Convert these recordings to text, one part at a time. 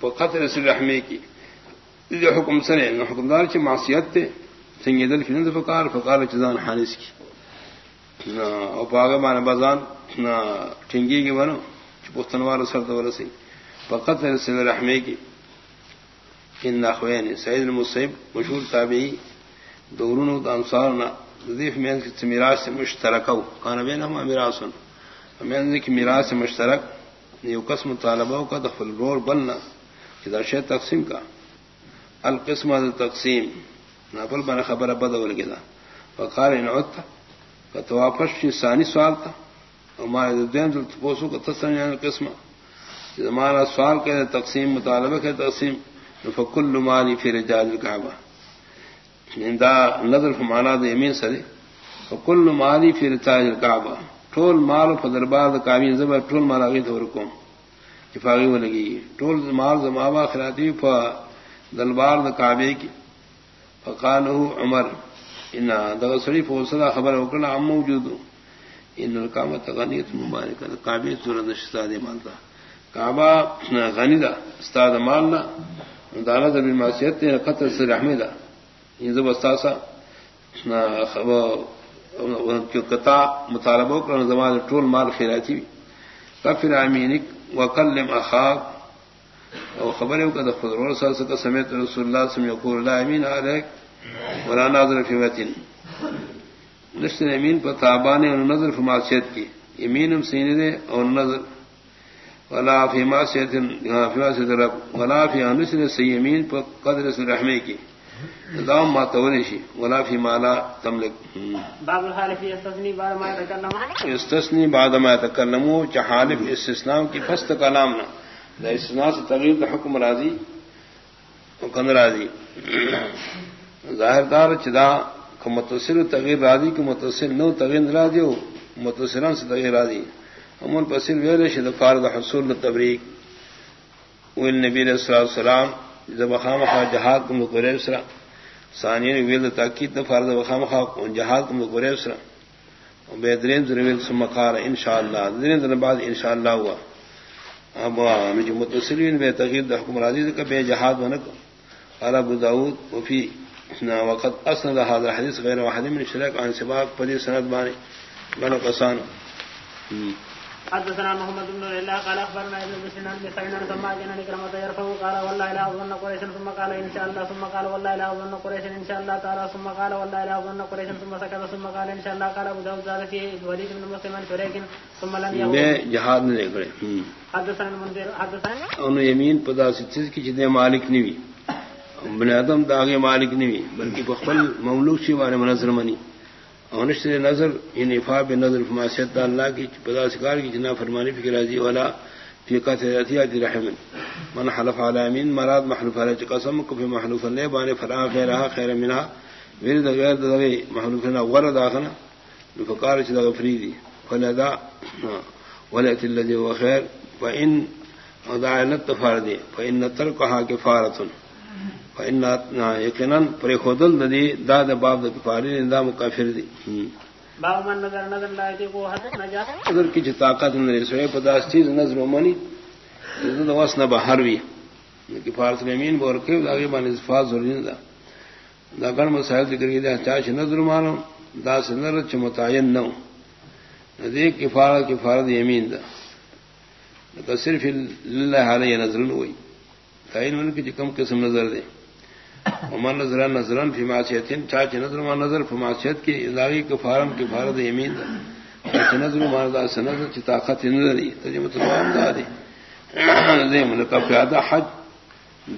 قطر سے رحمے کی۔ جو حکم سنے حکمدار کی معصیت تے، سنگی دل سنگید الفنند فقار فقار چزان حانس کی۔ او پاگا مانا بازان ٹھنگی کی بنو چی پختنوار سر سرد ورسی فقطر سے رحمے کی۔ ان اخوین سعید المصیب، مشہور تابعی، دورون انصارنا ضیف میں میراث سے مشترک ہو۔ کانا بینہما میراثن۔ میں کی میراث مشترک۔ یہ قسم طالبوں کا دخل رول بننا شے تقسیم کا۔ القسم تقسیم۔ ناپل بنا خبر بد بول گیا بخار نوت کا تو واپس ثانی سوال تھا ہمارے پوسو کا تسم یعنی قسم ہمارا جی سوال کے تقسیم، مطالبہ کے تقسیم فکل مالی پھر جاج کعبہ یعنی دا نظر فمانا دے امین سرے۔ فکل مالی پھر تاج کعبہ ٹول مال فدربار کامی زبر ٹول مال آگے دور کو افاقی وہ لگی ٹول مال زمابا خراتی ف دلبار د کعبے کی فقان عمر، ان دغ شریف حوصلہ خبر وکڑا ام موجود ان القامت غنیت مبارک کعبے سورت استاد مالتا کعبہ غنی دا استاد مالنا دانا دالت بالمعصیت قتل سے رحمدہ یہ زب استاسا قطع مطالبہ کر زمان ٹول مال خیراتی بھی کفر امینک وکلم اخاک. او خبر ہے کہ خود رسول صلی اللہ سمیت رسول اللہ سم یقول لا امین علیک ولا ناظر فی وطن. نشتر امین پر تابانے اور نظر فی معصیت کی. امین سینے دے اور نظر. ولا فی معصیت فی معصیت رب. ولا فی انسر سی امین پر قدر سے رحمے کی. دام ما تورشی ولا فی مالا تملک. باب الحالف یستثنی بعد ما یستثنی بعد ما کی فست کلام نہ دا استثناء سے تغیر دا حکم راضی کن راضی. ظاہر دار چدا کہ متصل تغیر راضی کہ متصل نو تغیر راضی ہو متصلان سے تغیر راضی. امن پسل ویلے شد فارد حصول تبریک. والنبی علیہ السلام جب خام خواہ جہاد کم لکورے اسرا ثانی ویل تاکید فرد وخام خواہ جہاد کم لکورے اسرا بہترین ضرور سمکار ان شاء اللہ دن دن بعد ان شاء اللہ ہوا اب جو متصرین بے تغیر حکم راضی کا بے جہاد ونک قال ابو داود، وفي وقت اسند هذا الحديث غير واحد من شرك عن سباق فدي سند باني بنو قسان حدثنا محمد بن الله قال اخبرنا ابن بشنان بسعينا ثم اجنا نكرمه يرفع قال والله لا اظن قريشا ثم قال ان شاء الله ثم قال والله لا اظن قريشا ان شاء الله تعالى ثم قال والله لا اظن قريشا ثم سكت ثم قال ان شاء الله قال ابو داود زاد فيه وليد بن مسلم شريك ثم لم میں جہاد نے دیکھے حدثنا المنذر حدثنا ان یمین پدا ستس کی جدے مالک نہیں بن آدم داغے مالک نہیں بلکہ بخل مملوک شی والے منظر منی۔ اونش نظر ان افاب نظر فماسیت اللہ کی پدا سکار کی جنا فرمانی فکر راضی والا فیقہ تحتیاتی رحم۔ من حلف علامین مراد محلوف علیہ قسم کفی محلوف اللہ بان فرا خیرہ، خیر منہ ورد غیر دغی محلوف نہ ورد آخنا فقار چدا فریدی فلدا ولت الذي هو خير فان ودعلت فاردی فان ترکها کفارۃ یقیناً پر خودل ددی داد باب دفاری دا مکافر دی۔ باب من نظر نظر لا يتيقو حد نجا نظر کی جو طاقت نظر سوئے پداس چیز نظر ومنی نظر دواس نبا حروی کہ فارس الامین بور کے لاغی بان ازفاظ ضروری دا۔ دا گن مسائل ذکر کی دا چاچ نظر مانو دا سے نظر چ متعین نو۔ نظر کفارت کفارت یمین دا۔ صرف للہ علیہ نظر ہوئی۔ تعین ان کی کم قسم نظر دے۔ عمر نظر نظرن فی معصیت چاچ نظر ما نظر فی معصیت کی اضافی کے فارم کی فارد یمین دا. نظر ما نظر سے نظر چی طاقت نظر دی. ترجمہ تمام دا دی. دے من کا پیادہ حج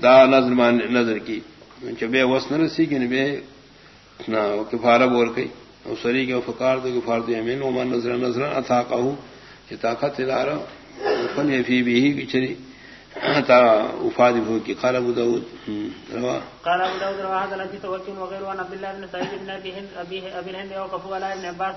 دا نظر ما نظر کی. چ بے وس نہ رسی کہ بے نہ کفارہ بول گئی او سری کے فقار دے کفارد یمین و من نظر نظر اتا کہو طاقت دارا فن فی بھی کی افاد بھو کی. قال ابو داود. روا. قال ابو داود روا هذا الذي توكل وغيره عن عبد الله بن سعيد بن ابي هند ابي ابي الهند وقفوا على ابن عباس.